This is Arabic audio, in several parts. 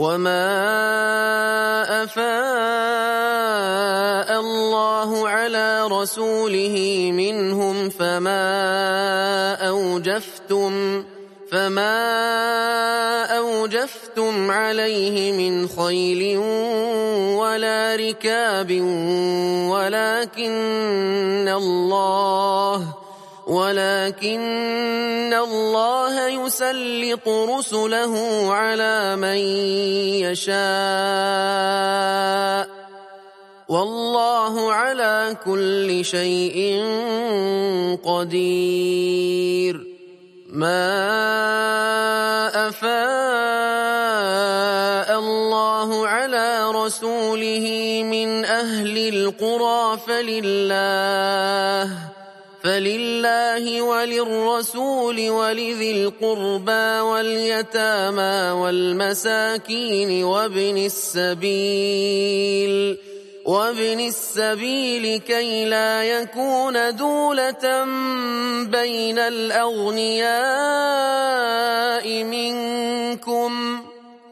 وما أفاء الله على رسوله منهم فما أوجفتم فما أوجفتم عليه من خيل ولا ركاب ولكن الله ولكن الله يسلط رسله على من يشاء والله على كل شيء قدير ما أفاء الله على رسوله من أهل القرى فلله فلله وللرسول ولذي القربى واليتامى والمساكين وابن السبيل وابن السبيل كي لا يكون دولة بين الأغنياء منكم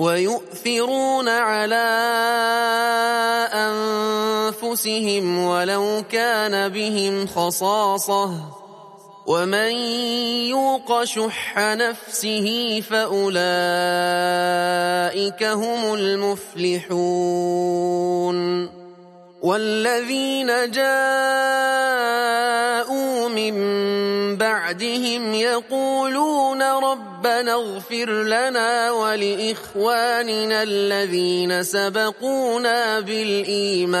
ويؤثرون على أنفسهم ولو كان بهم خصاصة. ومن يوق شح نفسه فأولئك هم المفلحون. والذين جاءوا من بعدهم يقولون ربنا اغفر لنا ولإخواننا الذين سبقونا بالإيمان.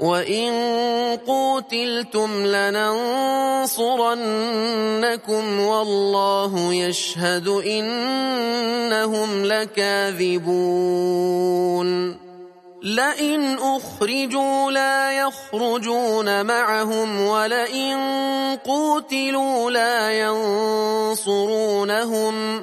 وإن قوتلتم لننصرنكم والله يشهد إنهم لكاذبون لئن أخرجوا لا يخرجون معهم ولئن قوتلوا لا ينصرونهم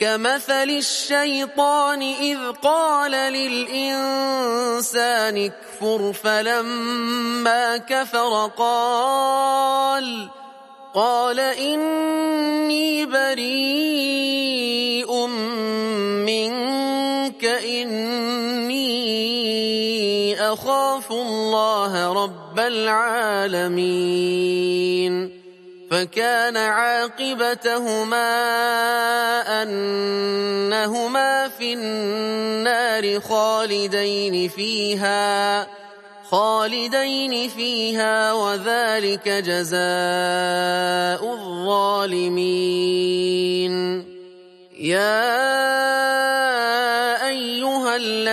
كمثل الشيطان إذ قال للإنسان اكفر فلما كفر قال قال إني بريء منك إني أخاف الله رب العالمين. فكان عاقبتهما أنهما في النار خالدين فيها خالدين فيها وذلك جزاء الظالمين. يا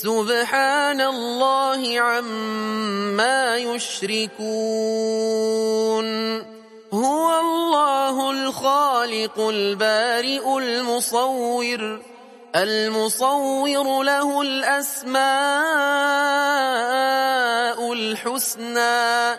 سبحان الله عما يشركون. هو الله الخالق البارئ المصور المصور له الأسماء الحسنى.